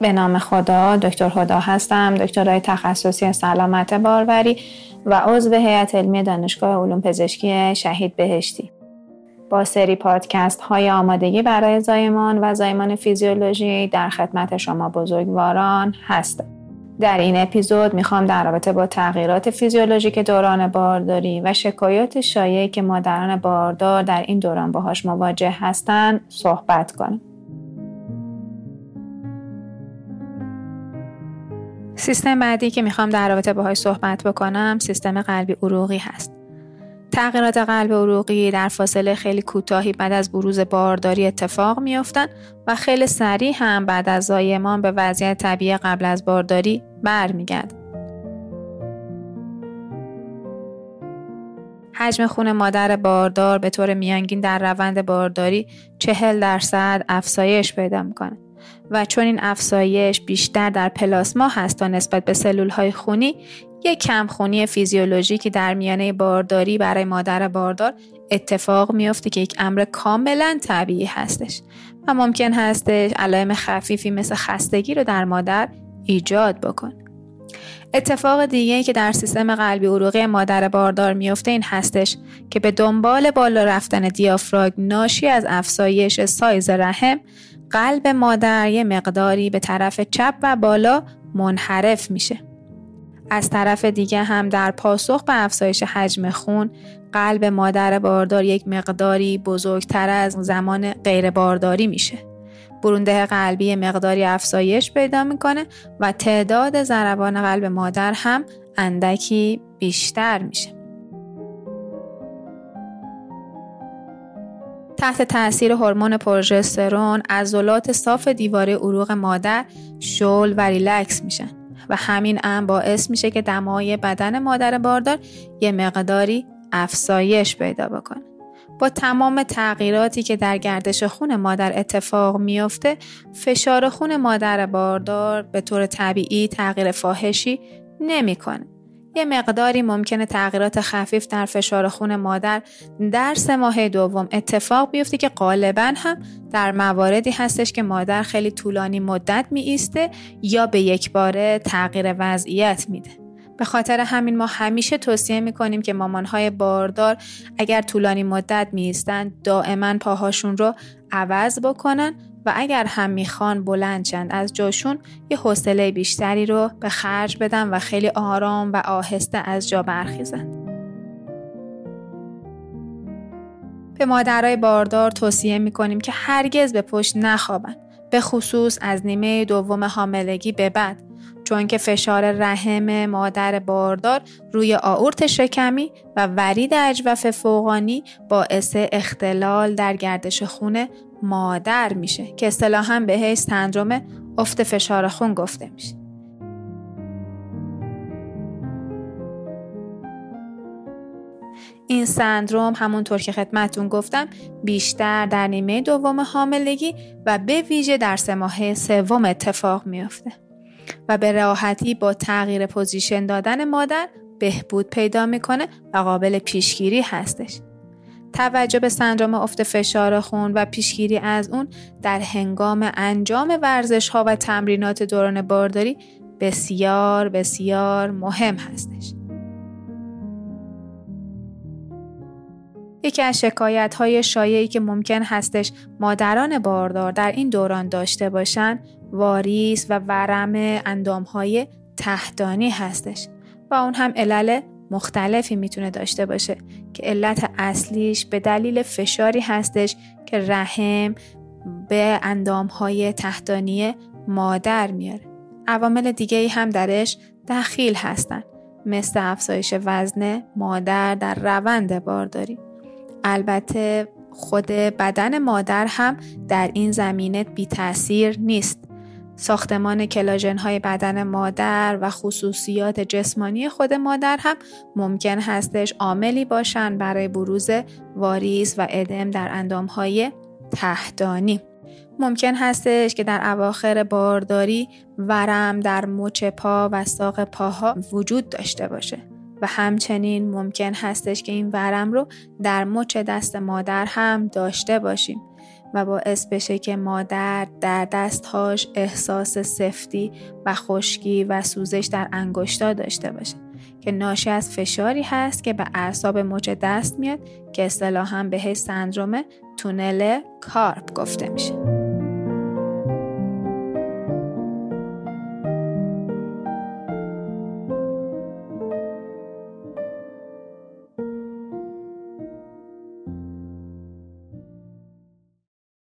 به نام خدا دکتر خدا هستم دکترای تخصصی سلامت باروری و عضو هیئت علمی دانشگاه علوم پزشکی شهید بهشتی با سری پادکست های آمادگی برای زایمان و زایمان فیزیولوژی در خدمت شما بزرگواران هستم در این اپیزود می‌خوام در رابطه با تغییرات فیزیولوژیک دوران بارداری و شکایات شایعی که مادران باردار در این دوران باهاش مواجه هستند صحبت کنم. سیستم بعدی که می‌خوام در رابطه باهاش صحبت بکنم سیستم قلبی عروقی هست. تغییرات قلب عروقی در فاصله خیلی کوتاهی بعد از بروز بارداری اتفاق میافتند و خیلی سریع هم بعد از زایمان به وضعیت طبیعی قبل از بارداری برمیگرد. حجم خون مادر باردار به طور میانگین در روند بارداری چهل درصد افزایش پیدا می‌کنه و چون این افزایش بیشتر در پلاسما هست تا نسبت به سلول های خونی یک کمخونی فیزیولوژیکی در میانه بارداری برای مادر باردار اتفاق میافته که یک امر کاملا طبیعی هستش و ممکن هستش علائم خفیفی مثل خستگی رو در مادر ایجاد بکنه اتفاق دیگه که در سیستم قلبی عروقی مادر باردار میفته این هستش که به دنبال بالا رفتن دیافراگم ناشی از افزایش سایز رحم قلب مادر یه مقداری به طرف چپ و بالا منحرف میشه از طرف دیگه هم در پاسخ به افزایش حجم خون قلب مادر باردار یک مقداری بزرگتر از زمان غیر بارداری میشه. برونده قلبی مقداری افزایش پیدا می‌کنه و تعداد ضربان قلب مادر هم اندکی بیشتر میشه. تحت تاثیر هورمون پروژسترون عضلات صاف دیواره عروق مادر شل و ریلکس میشن و همین امر باعث میشه که دمای بدن مادر باردار یه مقداری افزایش پیدا بکنه. با تمام تغییراتی که در گردش خون مادر اتفاق میافته فشار خون مادر باردار به طور طبیعی تغییر فاحشی نمی‌کنه. یه مقداری ممکنه تغییرات خفیف در فشار خون مادر در سه ماه دوم اتفاق بیفته که غالبا هم در مواردی هستش که مادر خیلی طولانی مدت می ایسته یا به یک باره تغییر وضعیت میده. به خاطر همین ما همیشه توصیه می کنیم که مامانهای باردار اگر طولانی مدت می ایستن دائما پاهاشون رو عوض بکنن و اگر هم می‌خوان بلند شند از جاشون یه حوصله بیشتری رو به خرج بدن و خیلی آرام و آهسته از جا برخیزن. به مادرای باردار توصیه می‌کنیم که هرگز به پشت نخوابن به خصوص از نیمه دوم حاملگی به بعد چون که فشار رحم مادر باردار روی آورت شکمی و ورید اجوف فوقانی باعث اختلال در گردش خون مادر میشه که اصطلاحا بهش سندروم افت فشار خون گفته میشه این سندروم همونطور که خدمتتون گفتم بیشتر در نیمه دوم حاملگی و به ویژه در سه ماه سوم اتفاق میافته و به راحتی با تغییر position دادن مادر بهبود پیدا می‌کنه و قابل پیشگیری هستش. توجه به سندروم افت فشار خون و پیشگیری از اون در هنگام انجام ورزش ها و تمرینات دوران بارداری بسیار بسیار مهم هستش. یکی از شکایت های شایعی که ممکن هستش مادران باردار در این دوران داشته باشند واریس و ورم اندام های تحتانی هستش و اون هم علل مختلفی می‌تونه داشته باشه که علت اصلیش به دلیل فشاری هستش که رحم به اندام های تحتانی مادر میاره. عوامل دیگه ای هم درش دخیل هستن مثل افزایش وزن مادر در روند بارداری. البته خود بدن مادر هم در این زمینه بی تاثیر نیست. ساختمان کلاژن های بدن مادر و خصوصیات جسمانی خود مادر هم ممکن هستش عاملی باشن برای بروز واریس و ادم در اندام های تحتانی. ممکن هستش که در اواخر بارداری ورم در مچ پا و ساق پاها وجود داشته باشه و همچنین ممکن هستش که این ورم رو در مچ دست مادر هم داشته باشیم و باعث بشه که مادر در دستهاش احساس سفتی و خشکی و سوزش در انگشتا داشته باشه که ناشی از فشاری هست که به اعصاب مچ دست میاد که اصطلاحا بهش سندروم تونل کارپ گفته میشه.